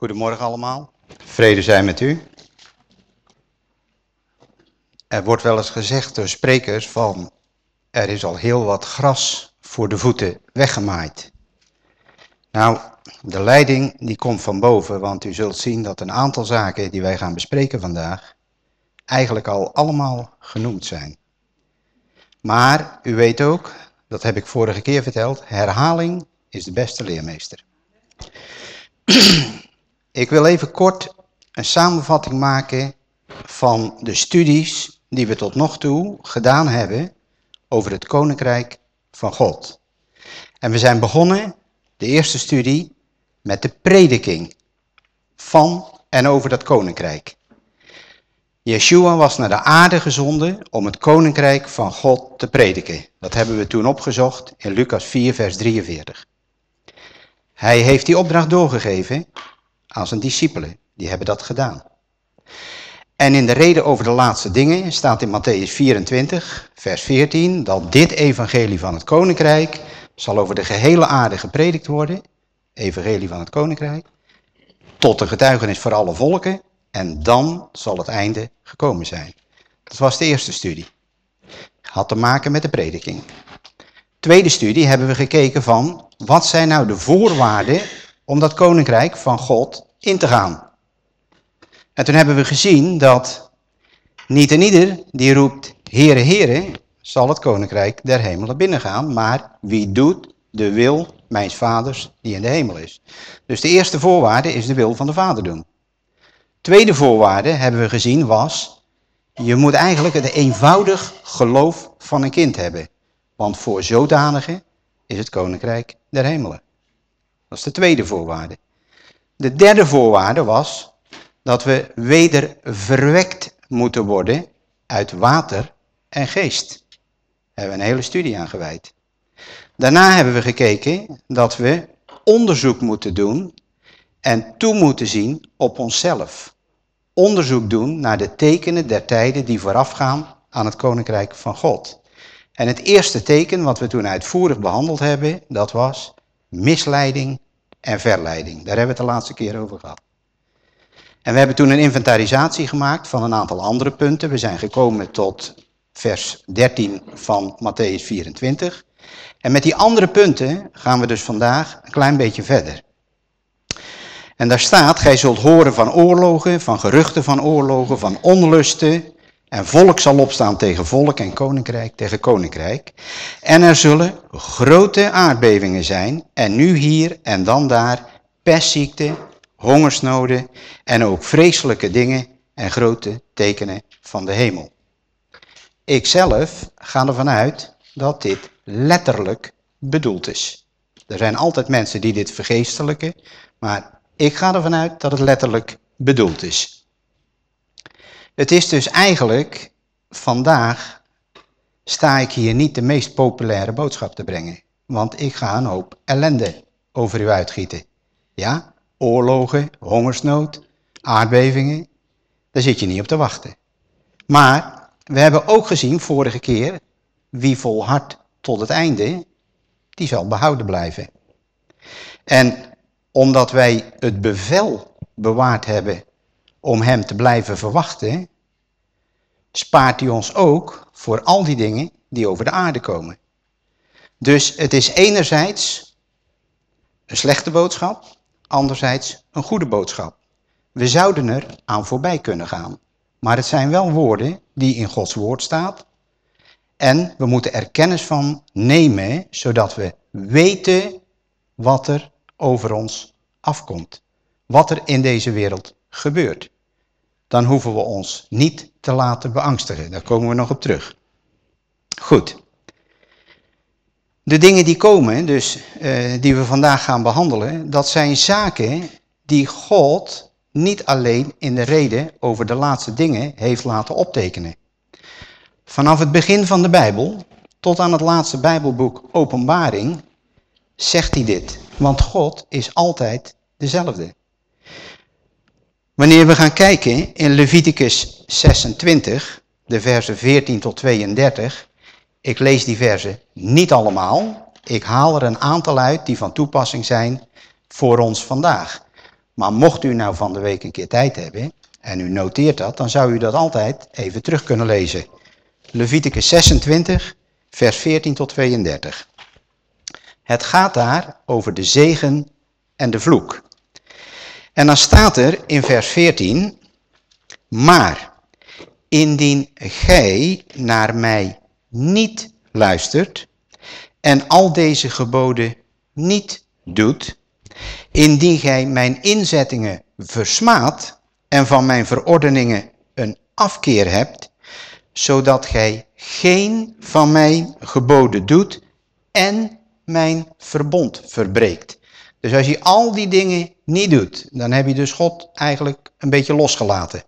Goedemorgen allemaal. Vrede zijn met u. Er wordt wel eens gezegd door sprekers van er is al heel wat gras voor de voeten weggemaaid. Nou, de leiding die komt van boven, want u zult zien dat een aantal zaken die wij gaan bespreken vandaag eigenlijk al allemaal genoemd zijn. Maar u weet ook, dat heb ik vorige keer verteld, herhaling is de beste leermeester. Ik wil even kort een samenvatting maken van de studies die we tot nog toe gedaan hebben over het Koninkrijk van God. En we zijn begonnen, de eerste studie, met de prediking van en over dat Koninkrijk. Yeshua was naar de aarde gezonden om het Koninkrijk van God te prediken. Dat hebben we toen opgezocht in Lucas 4, vers 43. Hij heeft die opdracht doorgegeven aan zijn discipelen. Die hebben dat gedaan. En in de reden over de laatste dingen staat in Matthäus 24, vers 14, dat dit evangelie van het koninkrijk zal over de gehele aarde gepredikt worden, evangelie van het koninkrijk, tot de getuigenis voor alle volken, en dan zal het einde gekomen zijn. Dat was de eerste studie. Had te maken met de prediking. Tweede studie hebben we gekeken van, wat zijn nou de voorwaarden om dat koninkrijk van God in te gaan. En toen hebben we gezien dat niet en ieder die roept, Heere, Heere, zal het koninkrijk der hemelen binnengaan. Maar wie doet de wil mijns vaders die in de hemel is. Dus de eerste voorwaarde is de wil van de vader doen. Tweede voorwaarde hebben we gezien was, je moet eigenlijk het eenvoudig geloof van een kind hebben. Want voor zodanige is het koninkrijk der hemelen. Dat is de tweede voorwaarde. De derde voorwaarde was dat we weder verwekt moeten worden uit water en geest. Daar hebben we een hele studie aan gewijd. Daarna hebben we gekeken dat we onderzoek moeten doen en toe moeten zien op onszelf. Onderzoek doen naar de tekenen der tijden die voorafgaan aan het Koninkrijk van God. En het eerste teken wat we toen uitvoerig behandeld hebben, dat was misleiding en verleiding. Daar hebben we het de laatste keer over gehad. En we hebben toen een inventarisatie gemaakt van een aantal andere punten. We zijn gekomen tot vers 13 van Matthäus 24. En met die andere punten gaan we dus vandaag een klein beetje verder. En daar staat, gij zult horen van oorlogen, van geruchten van oorlogen, van onlusten, en volk zal opstaan tegen volk en koninkrijk tegen koninkrijk. En er zullen grote aardbevingen zijn. En nu hier en dan daar pestziekte, hongersnoden en ook vreselijke dingen en grote tekenen van de hemel. Ikzelf ga ervan uit dat dit letterlijk bedoeld is. Er zijn altijd mensen die dit vergeestelijken, maar ik ga ervan uit dat het letterlijk bedoeld is. Het is dus eigenlijk, vandaag sta ik hier niet de meest populaire boodschap te brengen. Want ik ga een hoop ellende over u uitgieten. Ja, oorlogen, hongersnood, aardbevingen, daar zit je niet op te wachten. Maar we hebben ook gezien vorige keer, wie volhardt tot het einde, die zal behouden blijven. En omdat wij het bevel bewaard hebben om hem te blijven verwachten, spaart hij ons ook voor al die dingen die over de aarde komen. Dus het is enerzijds een slechte boodschap, anderzijds een goede boodschap. We zouden er aan voorbij kunnen gaan. Maar het zijn wel woorden die in Gods woord staat. En we moeten er kennis van nemen, zodat we weten wat er over ons afkomt. Wat er in deze wereld gebeurt. Dan hoeven we ons niet te laten beangstigen. Daar komen we nog op terug. Goed. De dingen die komen, dus uh, die we vandaag gaan behandelen, dat zijn zaken die God niet alleen in de reden over de laatste dingen heeft laten optekenen. Vanaf het begin van de Bijbel tot aan het laatste Bijbelboek Openbaring zegt hij dit. Want God is altijd dezelfde. Wanneer we gaan kijken in Leviticus 26, de versen 14 tot 32, ik lees die versen niet allemaal, ik haal er een aantal uit die van toepassing zijn voor ons vandaag. Maar mocht u nou van de week een keer tijd hebben en u noteert dat, dan zou u dat altijd even terug kunnen lezen. Leviticus 26, vers 14 tot 32. Het gaat daar over de zegen en de vloek. En dan staat er in vers 14, maar indien gij naar mij niet luistert en al deze geboden niet doet, indien gij mijn inzettingen versmaadt en van mijn verordeningen een afkeer hebt, zodat gij geen van mijn geboden doet en mijn verbond verbreekt. Dus als je al die dingen niet doet, dan heb je dus God eigenlijk een beetje losgelaten.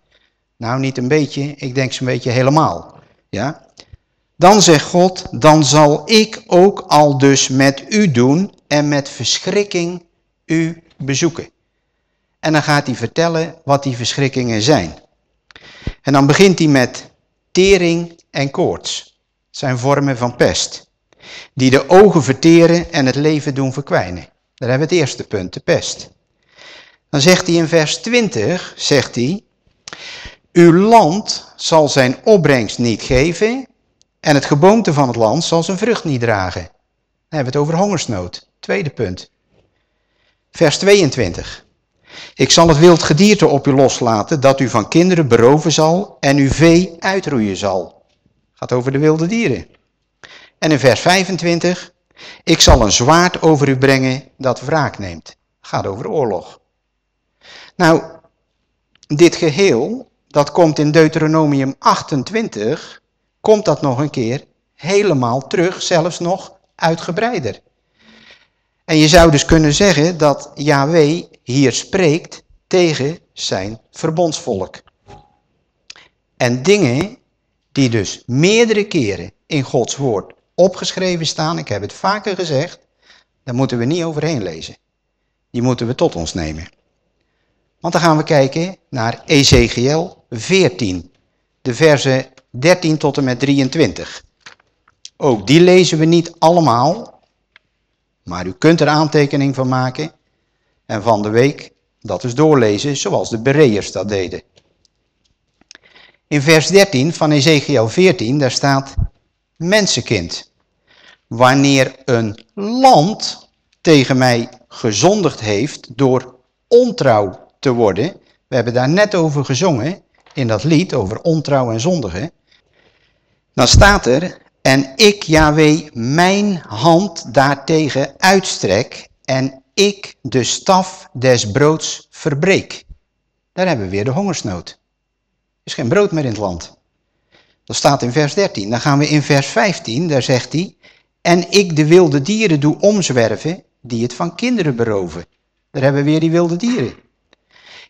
Nou, niet een beetje, ik denk zo'n beetje helemaal. Ja? Dan zegt God, dan zal ik ook al dus met u doen en met verschrikking u bezoeken. En dan gaat hij vertellen wat die verschrikkingen zijn. En dan begint hij met tering en koorts. Het zijn vormen van pest. Die de ogen verteren en het leven doen verkwijnen. Daar hebben we het eerste punt, de pest. Dan zegt hij in vers 20, zegt hij, uw land zal zijn opbrengst niet geven en het geboomte van het land zal zijn vrucht niet dragen. Dan hebben we het over hongersnood. Tweede punt. Vers 22. Ik zal het wild gedierte op u loslaten, dat u van kinderen beroven zal en uw vee uitroeien zal. Gaat over de wilde dieren. En in vers 25. Ik zal een zwaard over u brengen dat wraak neemt. Gaat over oorlog. Nou, dit geheel, dat komt in Deuteronomium 28, komt dat nog een keer helemaal terug, zelfs nog uitgebreider. En je zou dus kunnen zeggen dat Yahweh hier spreekt tegen zijn verbondsvolk. En dingen die dus meerdere keren in Gods woord opgeschreven staan, ik heb het vaker gezegd, daar moeten we niet overheen lezen. Die moeten we tot ons nemen. Want dan gaan we kijken naar Ezekiel 14, de versen 13 tot en met 23. Ook die lezen we niet allemaal, maar u kunt er aantekening van maken en van de week dat eens doorlezen zoals de Bereërs dat deden. In vers 13 van Ezekiel 14, daar staat, mensenkind, wanneer een land tegen mij gezondigd heeft door ontrouw te worden, we hebben daar net over gezongen in dat lied over ontrouw en zondigen, dan staat er, en ik, Yahweh, mijn hand daartegen uitstrek en ik de staf des broods verbreek. Daar hebben we weer de hongersnood. Er is geen brood meer in het land. Dat staat in vers 13. Dan gaan we in vers 15, daar zegt hij, en ik de wilde dieren doe omzwerven, die het van kinderen beroven. Daar hebben we weer die wilde dieren.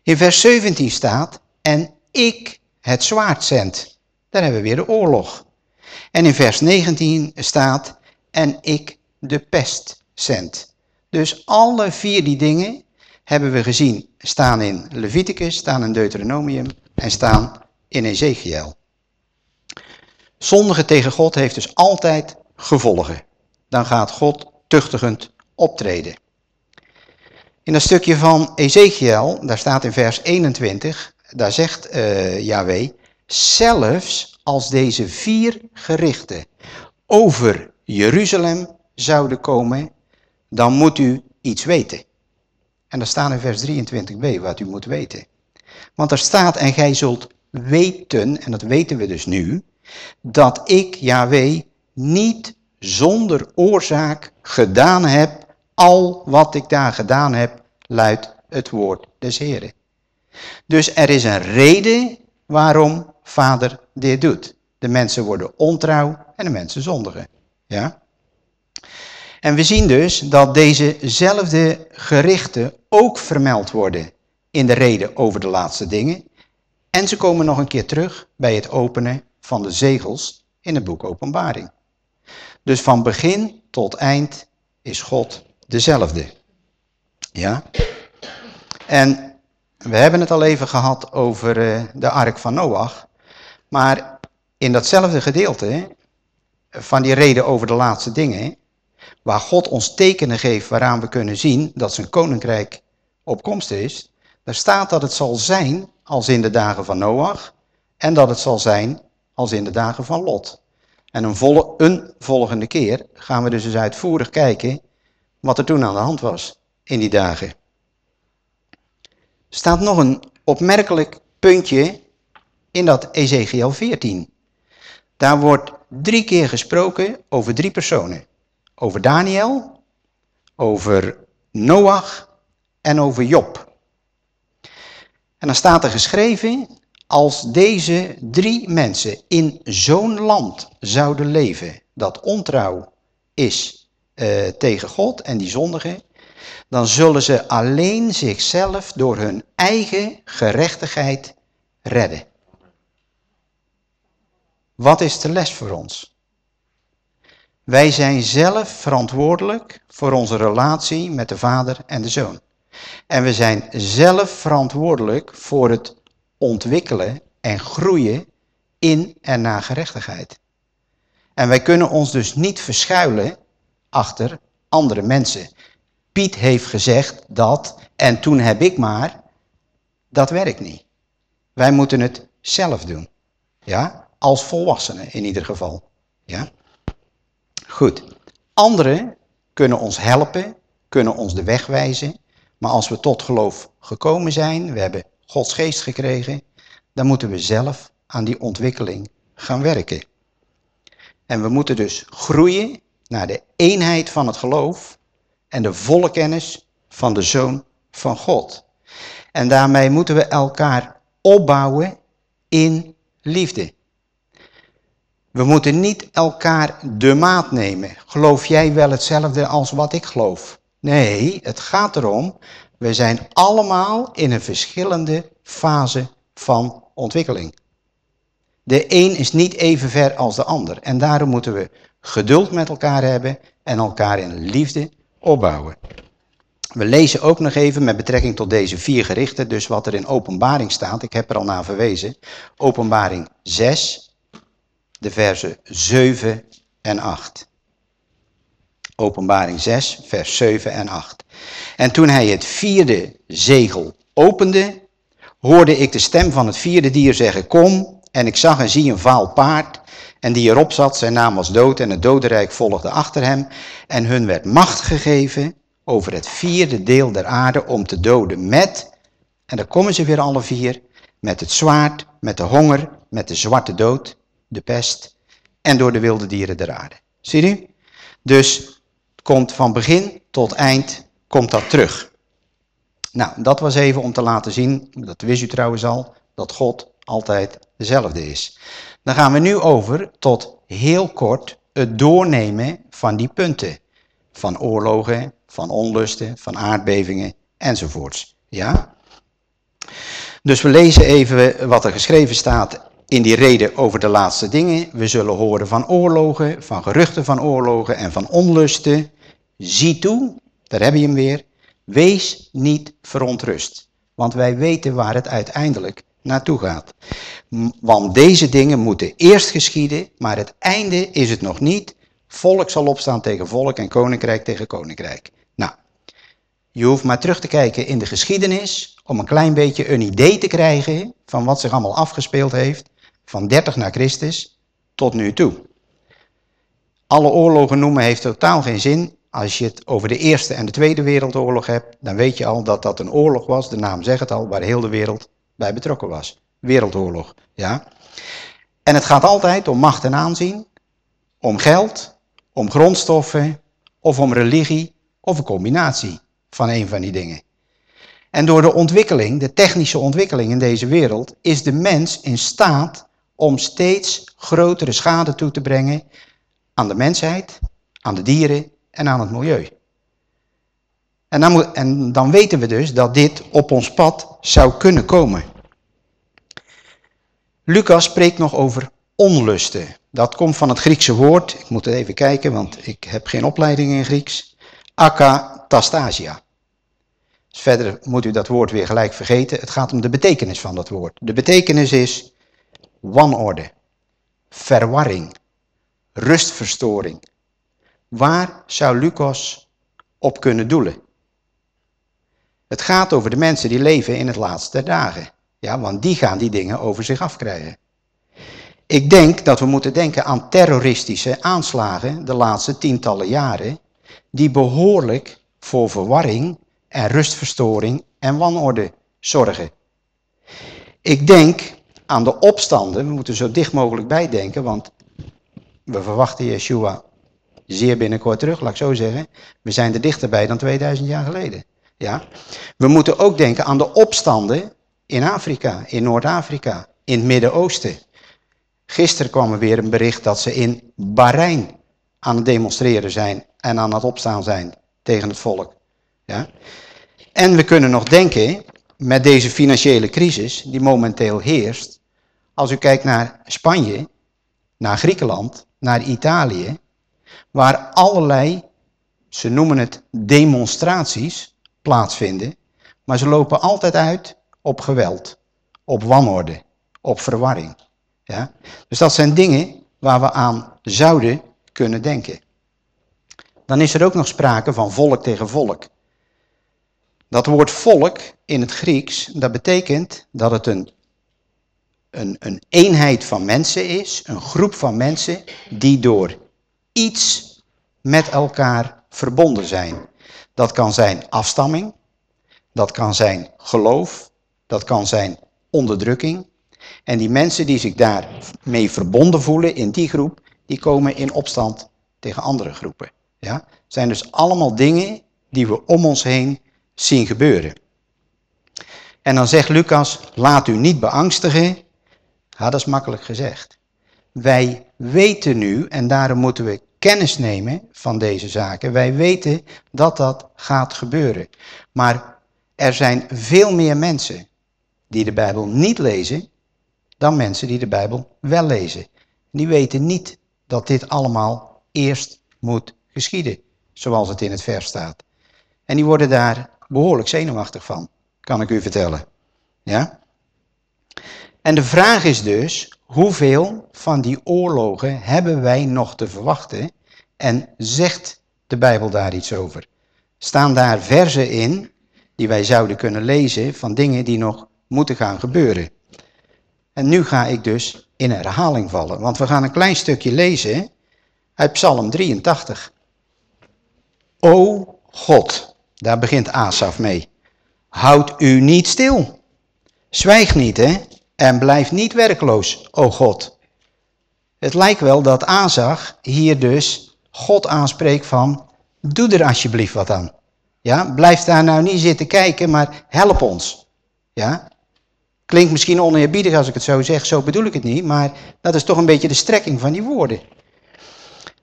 In vers 17 staat, en ik het zwaard zend. Daar hebben we weer de oorlog. En in vers 19 staat, en ik de pest zend. Dus alle vier die dingen hebben we gezien staan in Leviticus, staan in Deuteronomium en staan in Ezekiel. Zondigen tegen God heeft dus altijd gevolgen. Dan gaat God tuchtigend optreden. In dat stukje van Ezekiel, daar staat in vers 21, daar zegt uh, zelfs als deze vier gerichten over Jeruzalem zouden komen, dan moet u iets weten. En dat staat in vers 23b wat u moet weten. Want er staat, en gij zult weten, en dat weten we dus nu, dat ik, Yahweh, niet zonder oorzaak gedaan heb, al wat ik daar gedaan heb, luidt het woord des Heren. Dus er is een reden waarom vader dit doet. De mensen worden ontrouw en de mensen zondigen. Ja? En we zien dus dat dezezelfde gerichten ook vermeld worden in de reden over de laatste dingen. En ze komen nog een keer terug bij het openen van de zegels in het boek Openbaring. Dus van begin tot eind is God dezelfde. Ja? En we hebben het al even gehad over uh, de ark van Noach. Maar in datzelfde gedeelte van die reden over de laatste dingen, waar God ons tekenen geeft waaraan we kunnen zien dat zijn koninkrijk op komst is, Daar staat dat het zal zijn als in de dagen van Noach en dat het zal zijn als in de dagen van Lot. En een, volle, een volgende keer gaan we dus eens uitvoerig kijken wat er toen aan de hand was in die dagen. Staat nog een opmerkelijk puntje in dat Ezekiel 14. Daar wordt drie keer gesproken over drie personen. Over Daniel, over Noach en over Job. En dan staat er geschreven, als deze drie mensen in zo'n land zouden leven dat ontrouw is uh, tegen God en die zondigen, dan zullen ze alleen zichzelf door hun eigen gerechtigheid redden. Wat is de les voor ons? Wij zijn zelf verantwoordelijk voor onze relatie met de Vader en de Zoon. En we zijn zelf verantwoordelijk voor het ontwikkelen en groeien in en naar gerechtigheid. En wij kunnen ons dus niet verschuilen achter andere mensen. Piet heeft gezegd dat, en toen heb ik maar, dat werkt niet. Wij moeten het zelf doen. Ja, als volwassenen in ieder geval. Ja. Goed. Anderen kunnen ons helpen, kunnen ons de weg wijzen. Maar als we tot geloof gekomen zijn, we hebben Gods geest gekregen, dan moeten we zelf aan die ontwikkeling gaan werken. En we moeten dus groeien naar de eenheid van het geloof en de volle kennis van de Zoon van God. En daarmee moeten we elkaar opbouwen in liefde. We moeten niet elkaar de maat nemen. Geloof jij wel hetzelfde als wat ik geloof? Nee, het gaat erom, we zijn allemaal in een verschillende fase van ontwikkeling. De een is niet even ver als de ander. En daarom moeten we geduld met elkaar hebben en elkaar in liefde opbouwen. We lezen ook nog even met betrekking tot deze vier gerichten, dus wat er in openbaring staat. Ik heb er al naar verwezen. Openbaring 6, de versen 7 en 8. Openbaring 6, vers 7 en 8. En toen hij het vierde zegel opende, hoorde ik de stem van het vierde dier zeggen, kom. En ik zag en zie een vaal paard. En die erop zat, zijn naam was dood en het dodenrijk volgde achter hem. En hun werd macht gegeven over het vierde deel der aarde om te doden met, en dan komen ze weer alle vier, met het zwaard, met de honger, met de zwarte dood, de pest en door de wilde dieren der aarde. Zie u? Dus komt van begin tot eind, komt dat terug. Nou, dat was even om te laten zien, dat wist u trouwens al, dat God altijd dezelfde is. Dan gaan we nu over tot heel kort het doornemen van die punten. Van oorlogen, van onlusten, van aardbevingen enzovoorts. Ja? Dus we lezen even wat er geschreven staat in die reden over de laatste dingen. We zullen horen van oorlogen, van geruchten van oorlogen en van onlusten. Zie toe, daar heb je hem weer, wees niet verontrust. Want wij weten waar het uiteindelijk naartoe gaat. Want deze dingen moeten eerst geschieden, maar het einde is het nog niet. Volk zal opstaan tegen volk en koninkrijk tegen koninkrijk. Nou, je hoeft maar terug te kijken in de geschiedenis om een klein beetje een idee te krijgen van wat zich allemaal afgespeeld heeft van 30 na Christus tot nu toe. Alle oorlogen noemen heeft totaal geen zin. Als je het over de Eerste en de Tweede Wereldoorlog hebt, dan weet je al dat dat een oorlog was, de naam zegt het al, waar heel de wereld bij betrokken was. Wereldoorlog, ja. En het gaat altijd om macht en aanzien, om geld, om grondstoffen of om religie of een combinatie van een van die dingen. En door de ontwikkeling, de technische ontwikkeling in deze wereld, is de mens in staat om steeds grotere schade toe te brengen aan de mensheid, aan de dieren en aan het milieu. En dan, en dan weten we dus dat dit op ons pad zou kunnen komen. Lucas spreekt nog over onlusten. Dat komt van het Griekse woord, ik moet even kijken, want ik heb geen opleiding in Grieks. Akatastasia. Dus verder moet u dat woord weer gelijk vergeten. Het gaat om de betekenis van dat woord. De betekenis is wanorde, verwarring, rustverstoring. Waar zou Lucas op kunnen doelen? Het gaat over de mensen die leven in het laatste dagen. Ja, want die gaan die dingen over zich afkrijgen. Ik denk dat we moeten denken aan terroristische aanslagen de laatste tientallen jaren, die behoorlijk voor verwarring en rustverstoring en wanorde zorgen. Ik denk aan de opstanden, we moeten zo dicht mogelijk bijdenken, want we verwachten Yeshua zeer binnenkort terug, laat ik zo zeggen. We zijn er dichterbij dan 2000 jaar geleden. Ja? We moeten ook denken aan de opstanden in Afrika, in Noord-Afrika, in het Midden-Oosten. Gisteren kwam er weer een bericht dat ze in Bahrein aan het demonstreren zijn en aan het opstaan zijn tegen het volk. Ja? En we kunnen nog denken, met deze financiële crisis die momenteel heerst, als u kijkt naar Spanje, naar Griekenland, naar Italië, waar allerlei, ze noemen het demonstraties, plaatsvinden, maar ze lopen altijd uit op geweld, op wanorde, op verwarring. Ja? Dus dat zijn dingen waar we aan zouden kunnen denken. Dan is er ook nog sprake van volk tegen volk. Dat woord volk in het Grieks, dat betekent dat het een, een, een eenheid van mensen is, een groep van mensen die door iets met elkaar verbonden zijn. Dat kan zijn afstamming, dat kan zijn geloof, dat kan zijn onderdrukking. En die mensen die zich daarmee verbonden voelen in die groep, die komen in opstand tegen andere groepen. Ja? Het zijn dus allemaal dingen die we om ons heen zien gebeuren. En dan zegt Lucas, laat u niet beangstigen. Dat is makkelijk gezegd. Wij weten nu, en daarom moeten we kennis nemen van deze zaken. Wij weten dat dat gaat gebeuren. Maar er zijn veel meer mensen die de Bijbel niet lezen dan mensen die de Bijbel wel lezen. Die weten niet dat dit allemaal eerst moet geschieden, zoals het in het vers staat. En die worden daar behoorlijk zenuwachtig van, kan ik u vertellen. Ja? En de vraag is dus, hoeveel van die oorlogen hebben wij nog te verwachten en zegt de Bijbel daar iets over? Staan daar verzen in die wij zouden kunnen lezen van dingen die nog moeten gaan gebeuren? En nu ga ik dus in herhaling vallen, want we gaan een klein stukje lezen uit Psalm 83. O God, daar begint Asaf mee. Houd u niet stil. Zwijg niet, hè? En blijf niet werkloos, o God. Het lijkt wel dat Asaf hier dus God aanspreekt van, doe er alsjeblieft wat aan. Ja, blijf daar nou niet zitten kijken, maar help ons. Ja, klinkt misschien oneerbiedig als ik het zo zeg, zo bedoel ik het niet, maar dat is toch een beetje de strekking van die woorden.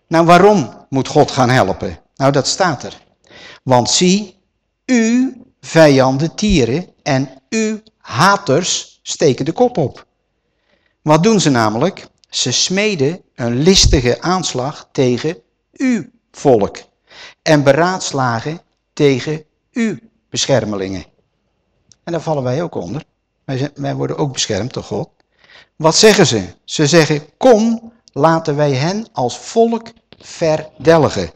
Nou, waarom moet God gaan helpen? Nou, dat staat er. Want zie, u vijanden tieren en u haters steken de kop op. Wat doen ze namelijk? Ze smeden een listige aanslag tegen uw volk en beraadslagen tegen uw beschermelingen. En daar vallen wij ook onder. Wij, worden ook beschermd door God. Wat zeggen ze? Ze zeggen, kom, laten wij hen als volk verdelgen,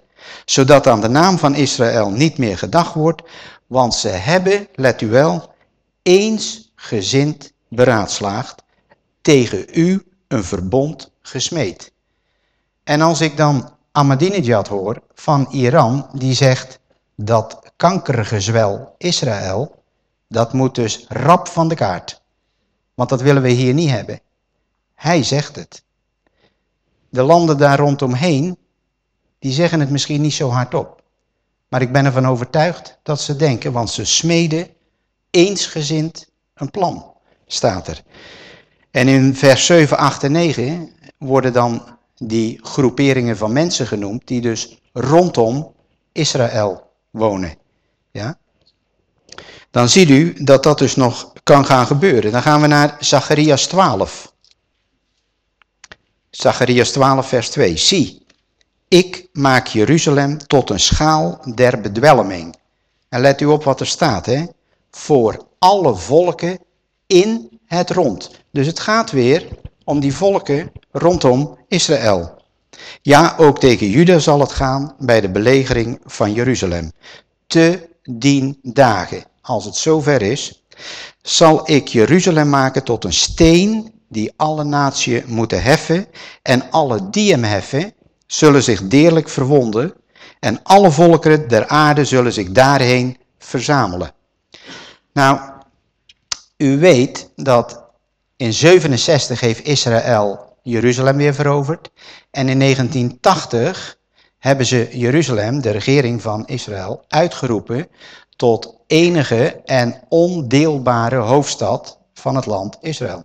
zodat aan de naam van Israël niet meer gedacht wordt, want ze hebben, let u wel, eensgezind beraadslaagd, tegen u een verbond gesmeed. En als ik dan Ahmadinejad hoor van Iran, die zegt dat kankergezwel Israël, dat moet dus rap van de kaart. Want dat willen we hier niet hebben. Hij zegt het. De landen daar rondomheen, die zeggen het misschien niet zo hardop. Maar ik ben ervan overtuigd dat ze denken, want ze smeden eensgezind een plan, staat er. En in vers 7, 8 en 9 worden dan die groeperingen van mensen genoemd die dus rondom Israël wonen. Ja? Dan ziet u dat dat dus nog kan gaan gebeuren. Dan gaan we naar Zacharias 12. Zacharias 12 vers 2. Zie, ik maak Jeruzalem tot een schaal der bedwelming. En let u op wat er staat, hè. Voor alle volken in het rond. Dus het gaat weer om die volken rondom Israël. Ja, ook tegen Juda zal het gaan bij de belegering van Jeruzalem. Te dien dagen. als het zover is, zal ik Jeruzalem maken tot een steen die alle naties moeten heffen. En alle die hem heffen, zullen zich deerlijk verwonden. En alle volkeren der aarde zullen zich daarheen verzamelen. Nou, u weet dat in 67 heeft Israël Jeruzalem weer veroverd. En in 1980 hebben ze Jeruzalem, de regering van Israël, uitgeroepen tot enige en ondeelbare hoofdstad van het land Israël.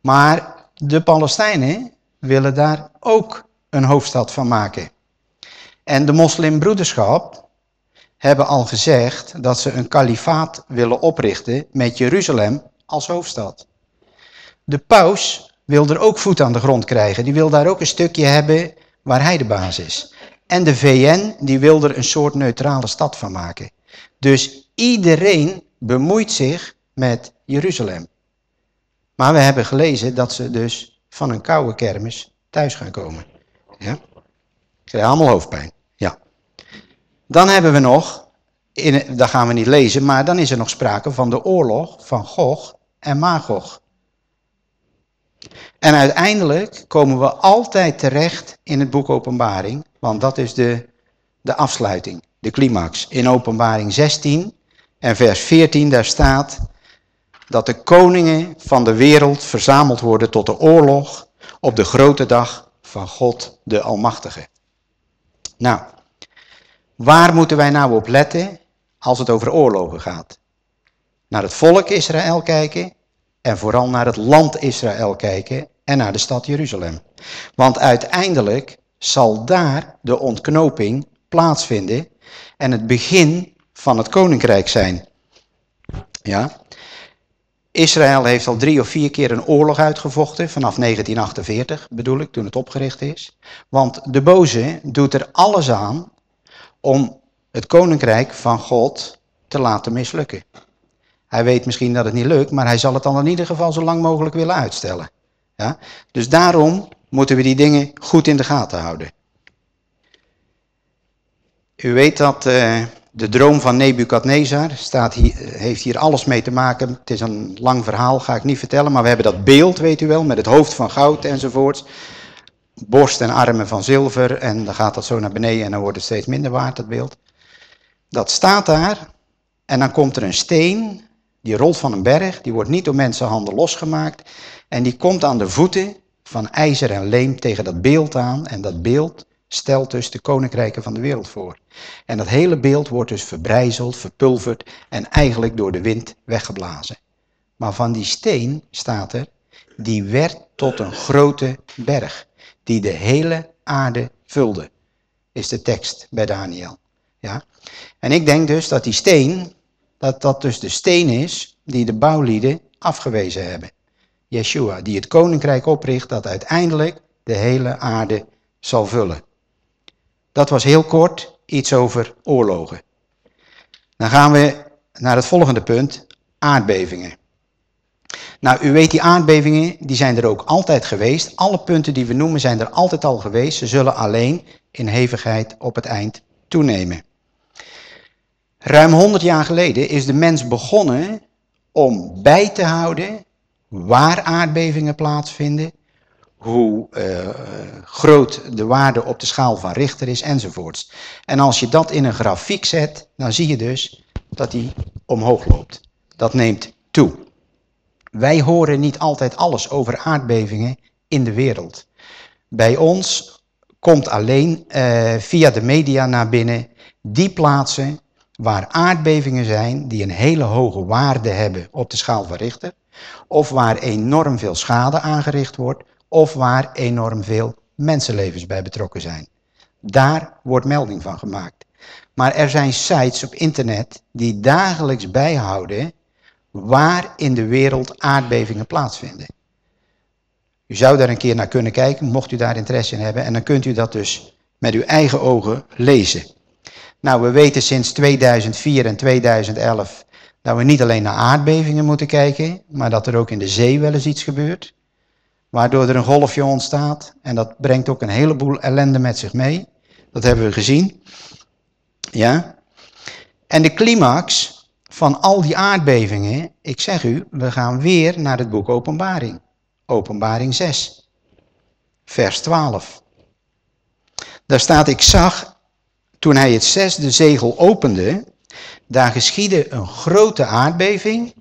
Maar de Palestijnen willen daar ook een hoofdstad van maken. En de moslimbroederschap hebben al gezegd dat ze een kalifaat willen oprichten met Jeruzalem als hoofdstad. De paus wil er ook voet aan de grond krijgen. Die wil daar ook een stukje hebben waar hij de baas is. En de VN die wil er een soort neutrale stad van maken. Dus iedereen bemoeit zich met Jeruzalem. Maar we hebben gelezen dat ze dus van een koude kermis thuis gaan komen. Ja? Ze krijgen allemaal hoofdpijn. Dan hebben we nog, in, dat gaan we niet lezen, maar dan is er nog sprake van de oorlog van Gog en Magog. En uiteindelijk komen we altijd terecht in het boek Openbaring, want dat is de, de afsluiting, de climax. In Openbaring 16 en vers 14, daar staat dat de koningen van de wereld verzameld worden tot de oorlog op de grote dag van God de Almachtige. Nou, waar moeten wij nou op letten als het over oorlogen gaat? Naar het volk Israël kijken en vooral naar het land Israël kijken en naar de stad Jeruzalem. Want uiteindelijk zal daar de ontknoping plaatsvinden en het begin van het koninkrijk zijn. Ja? Israël heeft al drie of vier keer een oorlog uitgevochten, vanaf 1948 bedoel ik, toen het opgericht is. Want de boze doet er alles aan om het koninkrijk van God te laten mislukken. Hij weet misschien dat het niet lukt, maar hij zal het dan in ieder geval zo lang mogelijk willen uitstellen. Ja? Dus daarom moeten we die dingen goed in de gaten houden. U weet dat uh, de droom van Nebukadnezar staat hier, heeft hier alles mee te maken. Het is een lang verhaal, ga ik niet vertellen. Maar we hebben dat beeld, weet u wel, met het hoofd van goud enzovoorts. Borst en armen van zilver. En dan gaat dat zo naar beneden en dan wordt het steeds minder waard, dat beeld. Dat staat daar. En dan komt er een steen, die rolt van een berg. Die wordt niet door mensenhanden losgemaakt. En die komt aan de voeten van ijzer en leem tegen dat beeld aan. En dat beeld stelt dus de koninkrijken van de wereld voor. En dat hele beeld wordt dus verbrijzeld, verpulverd en eigenlijk door de wind weggeblazen. Maar van die steen staat er, die werd tot een grote berg, die de hele aarde vulde, is de tekst bij Daniel. Ja? En ik denk dus dat die steen, dat dat dus de steen is die de bouwlieden afgewezen hebben. Yeshua, die het koninkrijk opricht dat uiteindelijk de hele aarde zal vullen. Dat was heel kort iets over oorlogen. Dan gaan we naar het volgende punt, aardbevingen. Nou, u weet die aardbevingen, die zijn er ook altijd geweest. Alle punten die we noemen zijn er altijd al geweest. Ze zullen alleen in hevigheid op het eind toenemen. Ruim 100 jaar geleden is de mens begonnen om bij te houden waar aardbevingen plaatsvinden, hoe uh, groot de waarde op de schaal van Richter is enzovoorts. En als je dat in een grafiek zet, dan zie je dus dat die omhoog loopt. Dat neemt toe. Wij horen niet altijd alles over aardbevingen in de wereld. Bij ons komt alleen uh, via de media naar binnen die plaatsen waar aardbevingen zijn die een hele hoge waarde hebben op de schaal van Richter, of waar enorm veel schade aangericht wordt, of waar enorm veel mensenlevens bij betrokken zijn. Daar wordt melding van gemaakt. Maar er zijn sites op internet die dagelijks bijhouden waar in de wereld aardbevingen plaatsvinden. U zou daar een keer naar kunnen kijken, mocht u daar interesse in hebben, en dan kunt u dat dus met uw eigen ogen lezen. Nou, we weten sinds 2004 en 2011 dat we niet alleen naar aardbevingen moeten kijken, maar dat er ook in de zee wel eens iets gebeurt. Waardoor er een golfje ontstaat en dat brengt ook een heleboel ellende met zich mee. Dat hebben we gezien. Ja. En de climax van al die aardbevingen, ik zeg u, we gaan weer naar het boek Openbaring. Openbaring 6, vers 12. Daar staat, ik zag, toen hij het zesde zegel opende, daar geschiedde een grote aardbeving.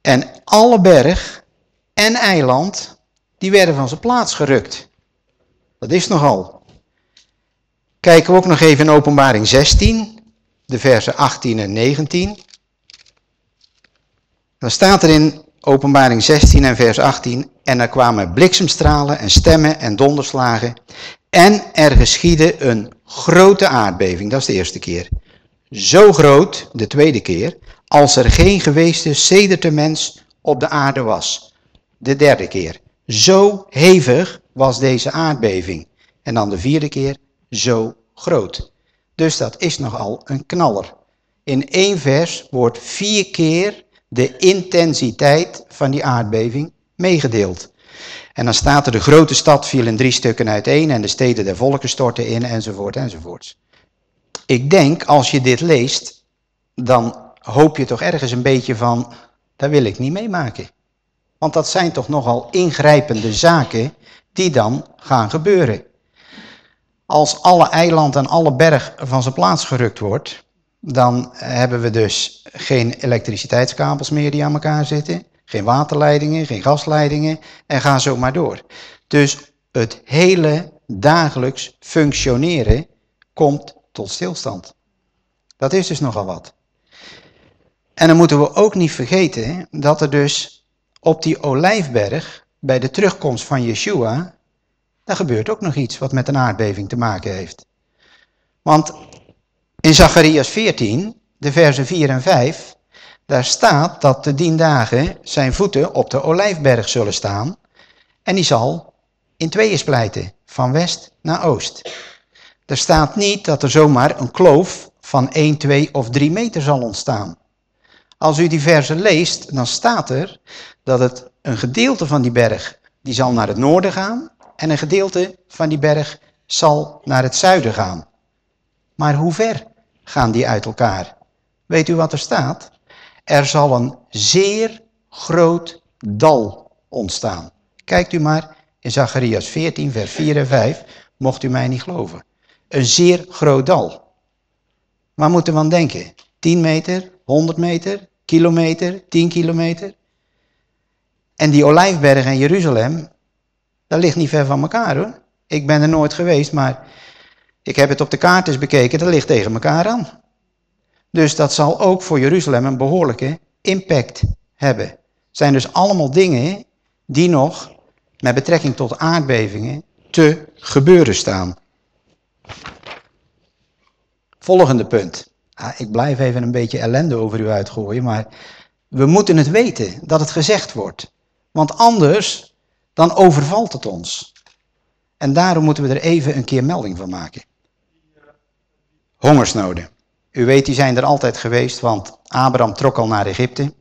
En alle berg en eiland, die werden van zijn plaats gerukt. Dat is nogal. Kijken we ook nog even in openbaring 16, de versen 18 en 19. Dan staat er in openbaring 16 en vers 18, en er kwamen bliksemstralen en stemmen en donderslagen, en er geschiedde een grote aardbeving, dat is de eerste keer. Zo groot, de tweede keer, als er geen geweeste sederte mens op de aarde was. De derde keer. Zo hevig was deze aardbeving. En dan de vierde keer, zo groot. Dus dat is nogal een knaller. In één vers wordt vier keer de intensiteit van die aardbeving meegedeeld. En dan staat er, de grote stad viel in drie stukken uiteen en de steden der volken stortten in, enzovoort, enzovoort. Ik denk, als je dit leest, dan hoop je toch ergens een beetje van, daar wil ik niet meemaken. Want dat zijn toch nogal ingrijpende zaken die dan gaan gebeuren. Als alle eiland en alle berg van zijn plaats gerukt wordt, dan hebben we dus geen elektriciteitskabels meer die aan elkaar zitten, geen waterleidingen, geen gasleidingen en ga zo maar door. Dus het hele dagelijks functioneren komt tot stilstand. Dat is dus nogal wat. En dan moeten we ook niet vergeten dat er dus op die olijfberg, bij de terugkomst van Yeshua, daar gebeurt ook nog iets wat met een aardbeving te maken heeft. Want in Zacharias 14, de versen 4 en 5, daar staat dat de dien dagen zijn voeten op de olijfberg zullen staan en die zal in tweeën splijten, van west naar oost. Er staat niet dat er zomaar een kloof van 1, 2 of 3 meter zal ontstaan. Als u die versen leest, dan staat er dat het een gedeelte van die berg, die zal naar het noorden gaan en een gedeelte van die berg zal naar het zuiden gaan. Maar hoe ver gaan die uit elkaar? Weet u wat er staat? Er zal een zeer groot dal ontstaan. Kijkt u maar in Zacharias 14, vers 4 en 5, mocht u mij niet geloven. Een zeer groot dal. Waar moeten we aan denken? 10 meter, 100 meter, kilometer, 10 kilometer? En die Olijfberg en Jeruzalem, dat ligt niet ver van elkaar hoor. Ik ben er nooit geweest, maar ik heb het op de kaart eens bekeken, dat ligt tegen elkaar aan. Dus dat zal ook voor Jeruzalem een behoorlijke impact hebben. Het zijn dus allemaal dingen die nog met betrekking tot aardbevingen te gebeuren staan. Volgende punt. Ah, ik blijf even een beetje ellende over u uitgooien, maar we moeten het weten dat het gezegd wordt. Want anders, dan overvalt het ons. En daarom moeten we er even een keer melding van maken. Hongersnoden. U weet, die zijn er altijd geweest, want Abraham trok al naar Egypte.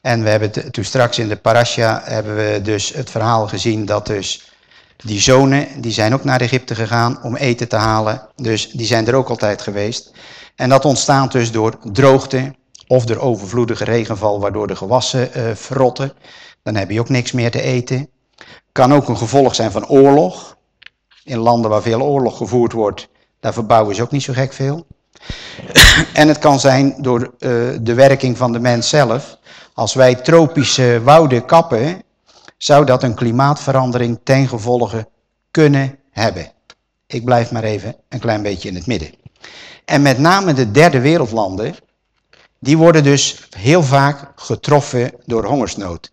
En we hebben toen straks in de parasha hebben we dus het verhaal gezien dat dus die zonen, die zijn ook naar Egypte gegaan om eten te halen. Dus die zijn er ook altijd geweest. En dat ontstaat dus door droogte of door overvloedige regenval, waardoor de gewassen uh, verrotten. Dan heb je ook niks meer te eten. Kan ook een gevolg zijn van oorlog. In landen waar veel oorlog gevoerd wordt, daar verbouwen ze ook niet zo gek veel. en het kan zijn door uh, de werking van de mens zelf. Als wij tropische wouden kappen, zou dat een klimaatverandering ten gevolge kunnen hebben. Ik blijf maar even een klein beetje in het midden. En met name de derde wereldlanden, die worden dus heel vaak getroffen door hongersnood.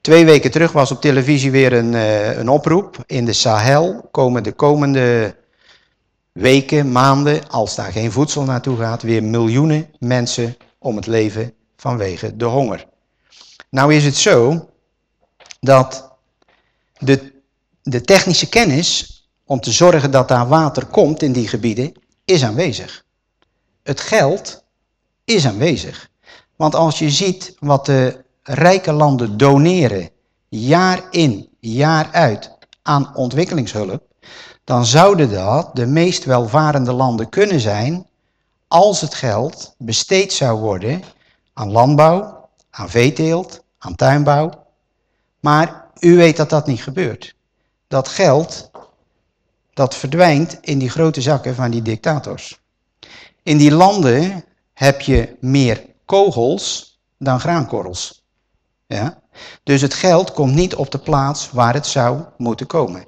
Twee weken terug was op televisie weer een, uh, een oproep. In de Sahel komen de komende weken, maanden, als daar geen voedsel naartoe gaat, weer miljoenen mensen om het leven vanwege de honger. Nou is het zo dat de, de technische kennis om te zorgen dat daar water komt in die gebieden, is aanwezig. Het geld is aanwezig. Want als je ziet wat de rijke landen doneren, jaar in, jaar uit, aan ontwikkelingshulp, dan zouden dat de meest welvarende landen kunnen zijn als het geld besteed zou worden aan landbouw, aan veeteelt, aan tuinbouw. Maar u weet dat dat niet gebeurt. Dat geld, dat verdwijnt in die grote zakken van die dictators. In die landen heb je meer kogels dan graankorrels. Ja? Dus het geld komt niet op de plaats waar het zou moeten komen.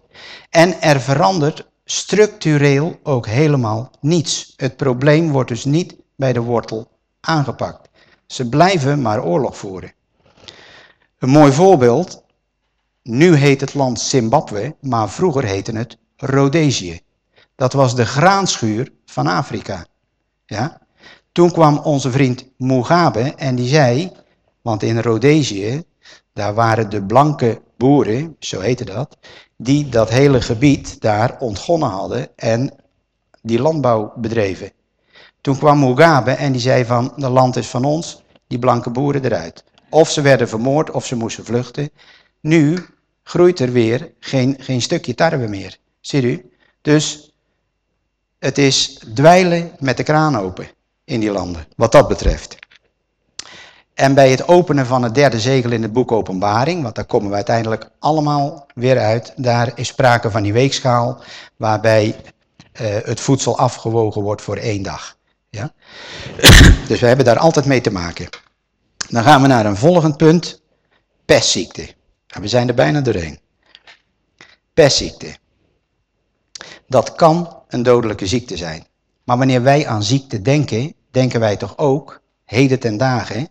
En er verandert structureel ook helemaal niets. Het probleem wordt dus niet bij de wortel aangepakt. Ze blijven maar oorlog voeren. Een mooi voorbeeld. Nu heet het land Zimbabwe, maar vroeger heette het Rhodesië. Dat was de graanschuur van Afrika. Ja? Toen kwam onze vriend Mugabe en die zei, want in Rhodesië, daar waren de blanke boeren, zo heette dat, die dat hele gebied daar ontgonnen hadden en die landbouw bedreven. Toen kwam Mugabe en die zei van, de land is van ons, die blanke boeren eruit. Of ze werden vermoord of ze moesten vluchten. Nu groeit er weer geen, geen stukje tarwe meer. Ziet u? Dus het is dweilen met de kraan open in die landen, wat dat betreft. En bij het openen van het derde zegel in het boek Openbaring, want daar komen we uiteindelijk allemaal weer uit, daar is sprake van die weegschaal waarbij uh, het voedsel afgewogen wordt voor één dag. Ja? Dus we hebben daar altijd mee te maken. Dan gaan we naar een volgend punt, pestziekte. we zijn er bijna doorheen. Pestziekte. Dat kan een dodelijke ziekte zijn. Maar wanneer wij aan ziekte denken, denken wij toch ook, heden ten dagen,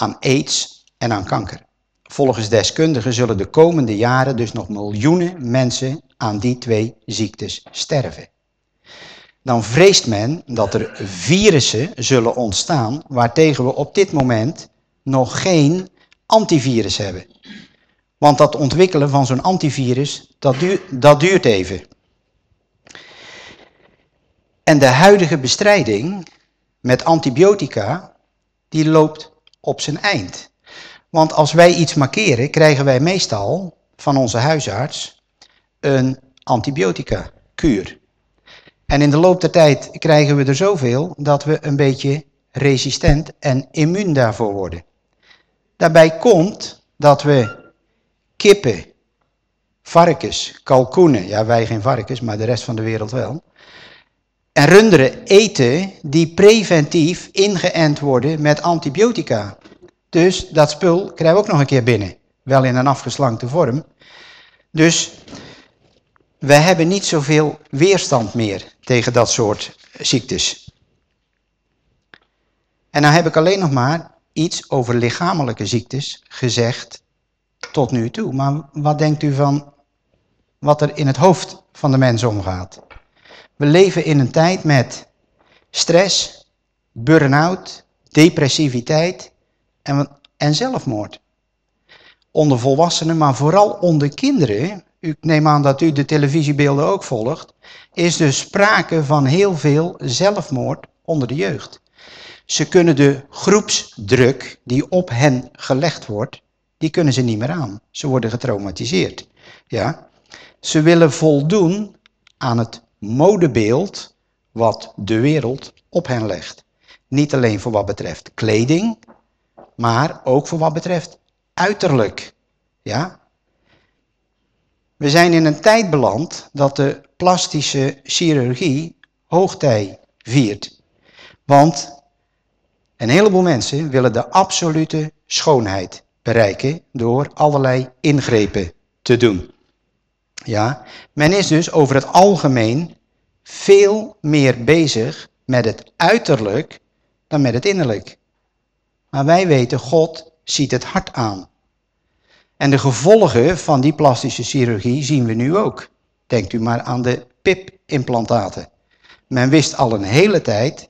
aan aids en aan kanker. Volgens deskundigen zullen de komende jaren dus nog miljoenen mensen aan die twee ziektes sterven. Dan vreest men dat er virussen zullen ontstaan waartegen we op dit moment nog geen antivirus hebben. Want dat ontwikkelen van zo'n antivirus, dat duurt, dat duurt even. En de huidige bestrijding met antibiotica, die loopt op zijn eind. Want als wij iets markeren, krijgen wij meestal van onze huisarts een antibiotica-kuur. En in de loop der tijd krijgen we er zoveel dat we een beetje resistent en immuun daarvoor worden. Daarbij komt dat we kippen, varkens, kalkoenen, ja wij geen varkens, maar de rest van de wereld wel, en runderen eten die preventief ingeënt worden met antibiotica. Dus dat spul krijgen we ook nog een keer binnen. Wel in een afgeslankte vorm. Dus we hebben niet zoveel weerstand meer tegen dat soort ziektes. En dan heb ik alleen nog maar iets over lichamelijke ziektes gezegd tot nu toe. Maar wat denkt u van wat er in het hoofd van de mens omgaat? We leven in een tijd met stress, burn-out, depressiviteit en, en zelfmoord. Onder volwassenen, maar vooral onder kinderen, ik neem aan dat u de televisiebeelden ook volgt, is dus sprake van heel veel zelfmoord onder de jeugd. Ze kunnen de groepsdruk die op hen gelegd wordt, die kunnen ze niet meer aan. Ze worden getraumatiseerd. Ja? Ze willen voldoen aan het modebeeld wat de wereld op hen legt. Niet alleen voor wat betreft kleding, maar ook voor wat betreft uiterlijk. Ja? We zijn in een tijd beland dat de plastische chirurgie hoogtij viert. Want een heleboel mensen willen de absolute schoonheid bereiken door allerlei ingrepen te doen. Ja, men is dus over het algemeen veel meer bezig met het uiterlijk dan met het innerlijk. Maar wij weten, God ziet het hart aan. En de gevolgen van die plastische chirurgie zien we nu ook. Denkt u maar aan de PIP-implantaten. Men wist al een hele tijd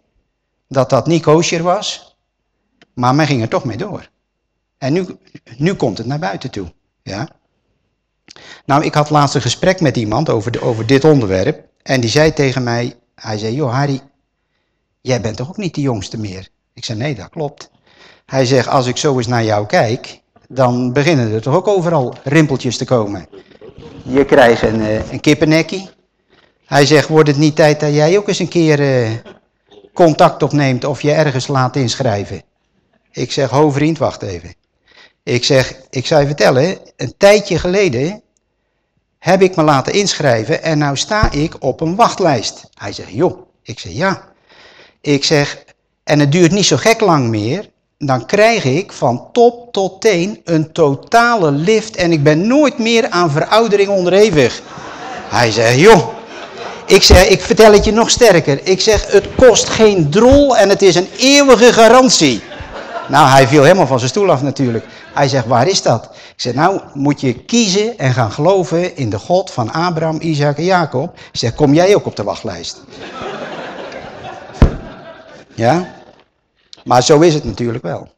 dat dat niet kosher was, maar men ging er toch mee door. En nu, nu komt het naar buiten toe. Ja? Nou, ik had laatst een gesprek met iemand over, over dit onderwerp. En die zei tegen mij, hij zei, joh Harry, jij bent toch ook niet de jongste meer? Ik zei, nee, dat klopt. Hij zegt, als ik zo eens naar jou kijk, dan beginnen er toch ook overal rimpeltjes te komen. Je krijgt een, uh, een kippennekkie. Hij zegt, wordt het niet tijd dat jij ook eens een keer uh, contact opneemt of je ergens laat inschrijven. Ik zeg, ho vriend, wacht even. Ik zeg, ik zou je vertellen, een tijdje geleden heb ik me laten inschrijven en nou sta ik op een wachtlijst. Hij zegt, joh. Ik zeg, ja. Ik zeg, en het duurt niet zo gek lang meer, dan krijg ik van top tot teen een totale lift en ik ben nooit meer aan veroudering onderhevig. Hij zegt, joh. Ik zeg, ik vertel het je nog sterker. Ik zeg, het kost geen drol en het is een eeuwige garantie. Nou, hij viel helemaal van zijn stoel af natuurlijk. Hij zegt, waar is dat? Ik zeg, nou moet je kiezen en gaan geloven in de God van Abraham, Isaac en Jacob. Ik zeg, kom jij ook op de wachtlijst? ja? Maar zo is het natuurlijk wel.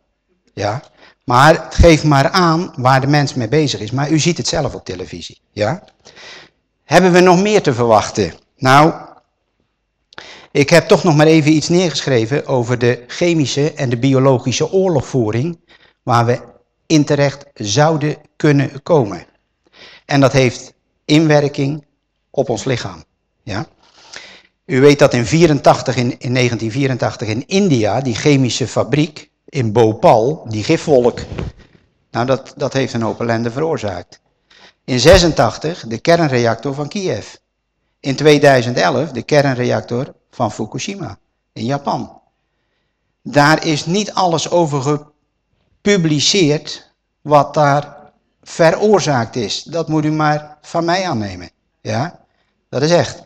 Ja? Maar het geeft maar aan waar de mens mee bezig is. Maar u ziet het zelf op televisie. Ja? Hebben we nog meer te verwachten? Nou, ik heb toch nog maar even iets neergeschreven over de chemische en de biologische oorlogvoering waar we in terecht zouden kunnen komen. En dat heeft inwerking op ons lichaam. Ja? U weet dat in, 84, in, in 1984 in India, die chemische fabriek in Bhopal, die gifwolk, nou dat, dat heeft een hoop ellende veroorzaakt. In 86 de kernreactor van Kiev. In 2011 de kernreactor van Fukushima in Japan. Daar is niet alles over gepubliceerd wat daar veroorzaakt is. Dat moet u maar van mij aannemen. Ja, dat is echt.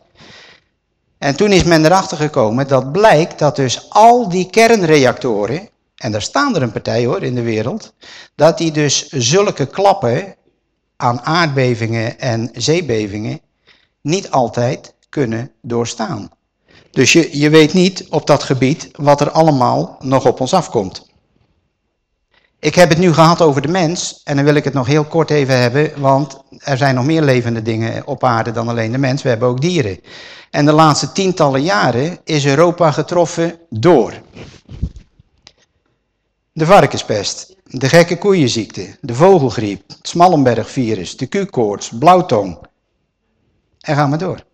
En toen is men erachter gekomen dat blijkt dat dus al die kernreactoren, en daar staan er een partij hoor in de wereld, dat die dus zulke klappen aan aardbevingen en zeebevingen niet altijd kunnen doorstaan. Dus je, weet niet op dat gebied wat er allemaal nog op ons afkomt. Ik heb het nu gehad over de mens en dan wil ik het nog heel kort even hebben, want er zijn nog meer levende dingen op aarde dan alleen de mens. We hebben ook dieren. En de laatste tientallen jaren is Europa getroffen door de varkenspest, de gekke koeienziekte, de vogelgriep, het Smallenbergvirus, de Q-koorts, blauwtong. En gaan we door.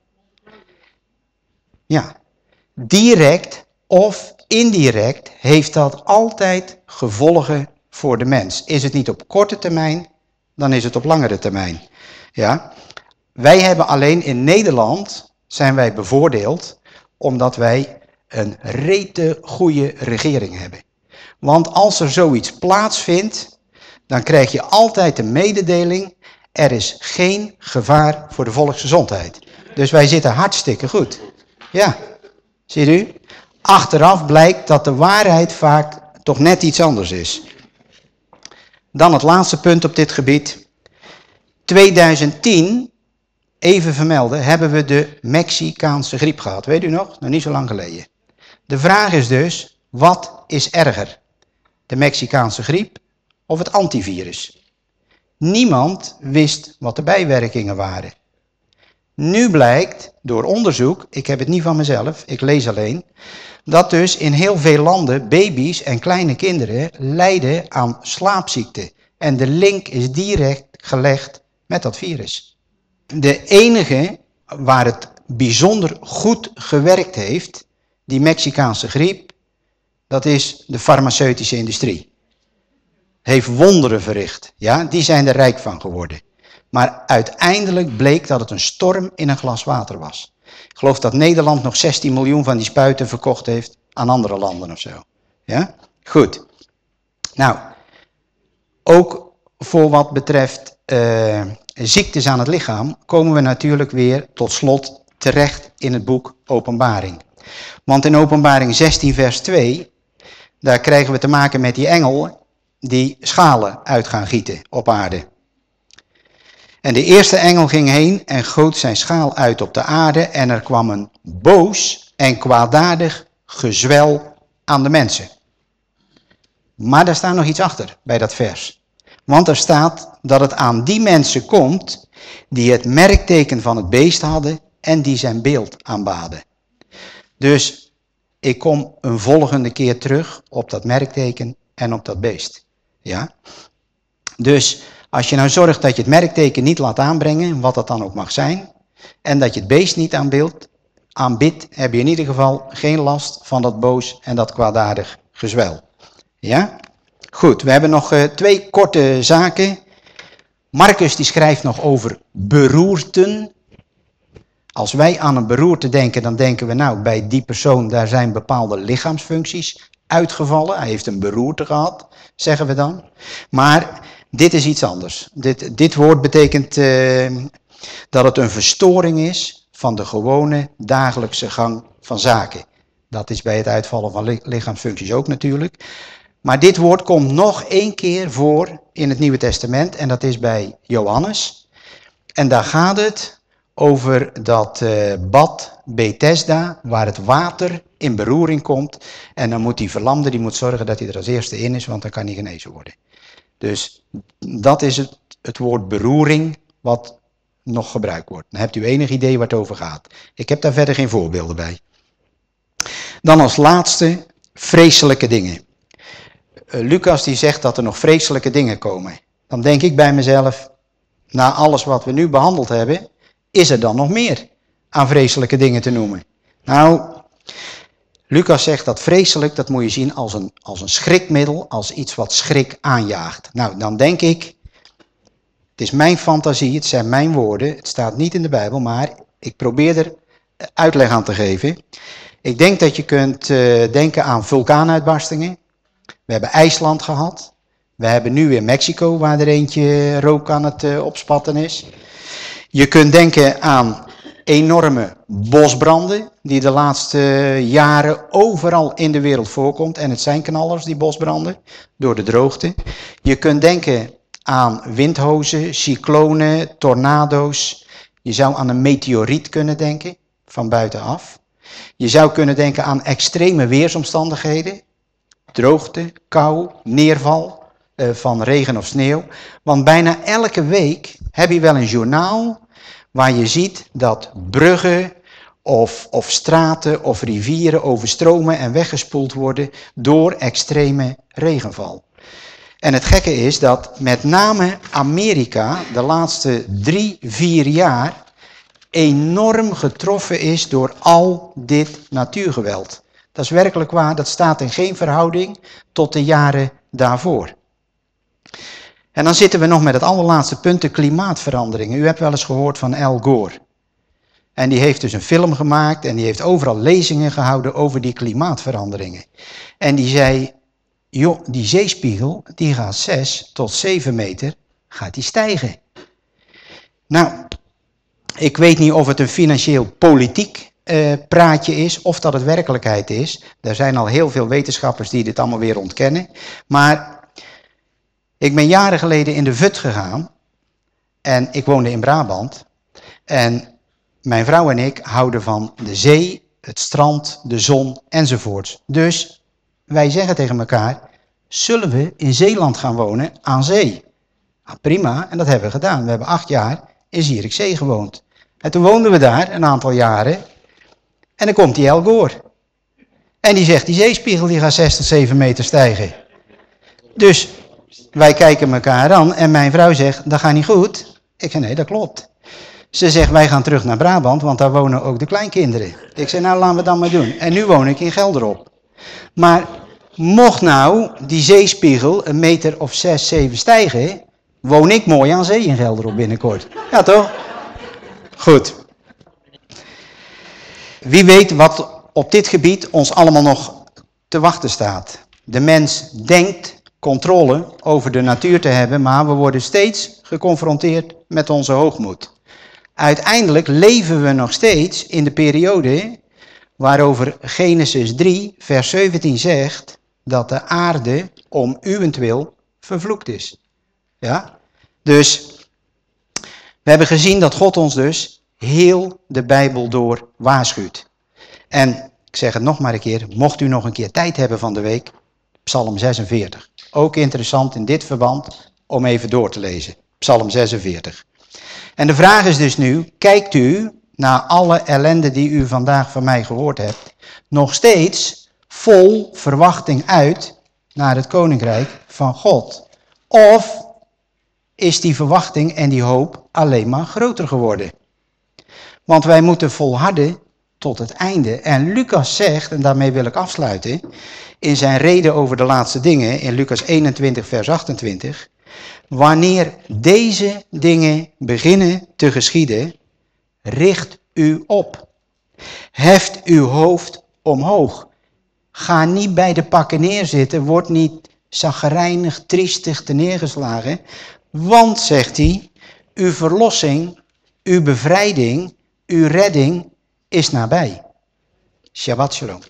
Ja, direct of indirect heeft dat altijd gevolgen voor de mens. Is het niet op korte termijn, dan is het op langere termijn. Ja? Wij hebben alleen in Nederland, zijn wij bevoordeeld, omdat wij een rete goede regering hebben. Want als er zoiets plaatsvindt, dan krijg je altijd de mededeling, er is geen gevaar voor de volksgezondheid. Dus wij zitten hartstikke goed. Ja, ziet u? Achteraf blijkt dat de waarheid vaak toch net iets anders is. Dan het laatste punt op dit gebied. 2010, even vermelden, hebben we de Mexicaanse griep gehad. Weet u nog? Nog niet zo lang geleden. De vraag is dus, wat is erger? De Mexicaanse griep of het antivirus? Niemand wist wat de bijwerkingen waren. Nu blijkt door onderzoek, ik heb het niet van mezelf, ik lees alleen, dat dus in heel veel landen baby's en kleine kinderen lijden aan slaapziekte. En de link is direct gelegd met dat virus. De enige waar het bijzonder goed gewerkt heeft, die Mexicaanse griep, dat is de farmaceutische industrie. Heeft wonderen verricht. Ja, die zijn er rijk van geworden. Maar uiteindelijk bleek dat het een storm in een glas water was. Ik geloof dat Nederland nog 16 miljoen van die spuiten verkocht heeft aan andere landen of zo. Ja? Goed. Nou, ook voor wat betreft uh, ziektes aan het lichaam komen we natuurlijk weer tot slot terecht in het boek Openbaring. Want in Openbaring 16 vers 2, daar krijgen we te maken met die engel die schalen uit gaan gieten op aarde. En de eerste engel ging heen en goot zijn schaal uit op de aarde en er kwam een boos en kwaadaardig gezwel aan de mensen. Maar daar staat nog iets achter bij dat vers. Want er staat dat het aan die mensen komt die het merkteken van het beest hadden en die zijn beeld aanbaden. Dus ik kom een volgende keer terug op dat merkteken en op dat beest. Ja? Dus als je nou zorgt dat je het merkteken niet laat aanbrengen, wat dat dan ook mag zijn, en dat je het beest niet aanbeeldt, aanbidt, heb je in ieder geval geen last van dat boos en dat kwaadaardig gezwel. Ja? Goed, we hebben nog uh, twee korte zaken. Marcus die schrijft nog over beroerten. Als wij aan een beroerte denken, dan denken we nou, bij die persoon daar zijn bepaalde lichaamsfuncties uitgevallen. Hij heeft een beroerte gehad, zeggen we dan. Maar dit is iets anders. Dit, dit woord betekent uh, dat het een verstoring is van de gewone dagelijkse gang van zaken. Dat is bij het uitvallen van lichaamsfuncties ook natuurlijk. Maar dit woord komt nog één keer voor in het Nieuwe Testament en dat is bij Johannes. En daar gaat het over dat uh, bad Bethesda, waar het water in beroering komt. En dan moet die verlamde, die moet zorgen dat hij er als eerste in is, want dan kan hij genezen worden. Dus dat is het, het woord beroering wat nog gebruikt wordt. Dan hebt u enig idee waar het over gaat. Ik heb daar verder geen voorbeelden bij. Dan als laatste vreselijke dingen. Uh, Lucas die zegt dat er nog vreselijke dingen komen. Dan denk ik bij mezelf, na alles wat we nu behandeld hebben, is er dan nog meer aan vreselijke dingen te noemen? Nou, Lucas zegt dat vreselijk, dat moet je zien als een, als een schrikmiddel, als iets wat schrik aanjaagt. Nou, dan denk ik, het is mijn fantasie, het zijn mijn woorden, het staat niet in de Bijbel, maar ik probeer er uitleg aan te geven. Ik denk dat je kunt uh, denken aan vulkaanuitbarstingen. We hebben IJsland gehad. We hebben nu weer Mexico, waar er eentje rook aan het uh, opspatten is. Je kunt denken aan enorme bosbranden, die de laatste jaren overal in de wereld voorkomt. En het zijn knallers, die bosbranden, door de droogte. Je kunt denken aan windhozen, cyclonen, tornado's. Je zou aan een meteoriet kunnen denken, van buitenaf. Je zou kunnen denken aan extreme weersomstandigheden. Droogte, kou, neerval uh, van regen of sneeuw. Want bijna elke week heb je wel een journaal waar je ziet dat bruggen of, of straten of rivieren overstromen en weggespoeld worden door extreme regenval. En het gekke is dat met name Amerika de laatste drie, vier jaar enorm getroffen is door al dit natuurgeweld. Dat is werkelijk waar, dat staat in geen verhouding tot de jaren daarvoor. En dan zitten we nog met het allerlaatste punt, de klimaatveranderingen. U hebt wel eens gehoord van Al Gore. En die heeft dus een film gemaakt en die heeft overal lezingen gehouden over die klimaatveranderingen. En die zei, joh, die zeespiegel, die gaat 6 tot 7 meter, gaat die stijgen. Nou, ik weet niet of het een financieel politiek uh, praatje is of dat het werkelijkheid is. Er zijn al heel veel wetenschappers die dit allemaal weer ontkennen. Maar ik ben jaren geleden in de Vut gegaan en ik woonde in Brabant. En mijn vrouw en ik houden van de zee, het strand, de zon enzovoort. Dus wij zeggen tegen elkaar, zullen we in Zeeland gaan wonen aan zee? Nou, prima, en dat hebben we gedaan. We hebben acht jaar in Zierikzee gewoond. En toen woonden we daar een aantal jaren. En dan komt die El Gore. En die zegt, die zeespiegel die gaat 6 tot 7 meter stijgen. Dus wij kijken elkaar aan en mijn vrouw zegt, dat gaat niet goed. Ik zeg, nee, dat klopt. Ze zegt, wij gaan terug naar Brabant, want daar wonen ook de kleinkinderen. Ik zeg, nou laten we dat maar doen. En nu woon ik in Gelderop. Maar mocht nou die zeespiegel een meter of zes, zeven stijgen, woon ik mooi aan zee in Gelderop binnenkort. Ja toch? Goed. Wie weet wat op dit gebied ons allemaal nog te wachten staat. De mens denkt controle over de natuur te hebben, maar we worden steeds geconfronteerd met onze hoogmoed. Uiteindelijk leven we nog steeds in de periode waarover Genesis 3, vers 17 zegt dat de aarde om uwentwil vervloekt is. Ja? Dus we hebben gezien dat God ons dus heel de Bijbel door waarschuwt. En ik zeg het nog maar een keer, mocht u nog een keer tijd hebben van de week, Psalm 46. Ook interessant in dit verband om even door te lezen. Psalm 46. En de vraag is dus nu, kijkt u naar alle ellende die u vandaag van mij gehoord hebt, nog steeds vol verwachting uit naar het koninkrijk van God? Of is die verwachting en die hoop alleen maar groter geworden? Want wij moeten volharden tot het einde. En Lucas zegt, en daarmee wil ik afsluiten, in zijn reden over de laatste dingen, in Lucas 21, vers 28, wanneer deze dingen beginnen te geschieden, richt u op. Heft uw hoofd omhoog. Ga niet bij de pakken neerzitten, word niet zagrijnig, triestig te neergeslagen. Want, zegt hij, uw verlossing, uw bevrijding, uw redding is nabij. Shabbat shalom.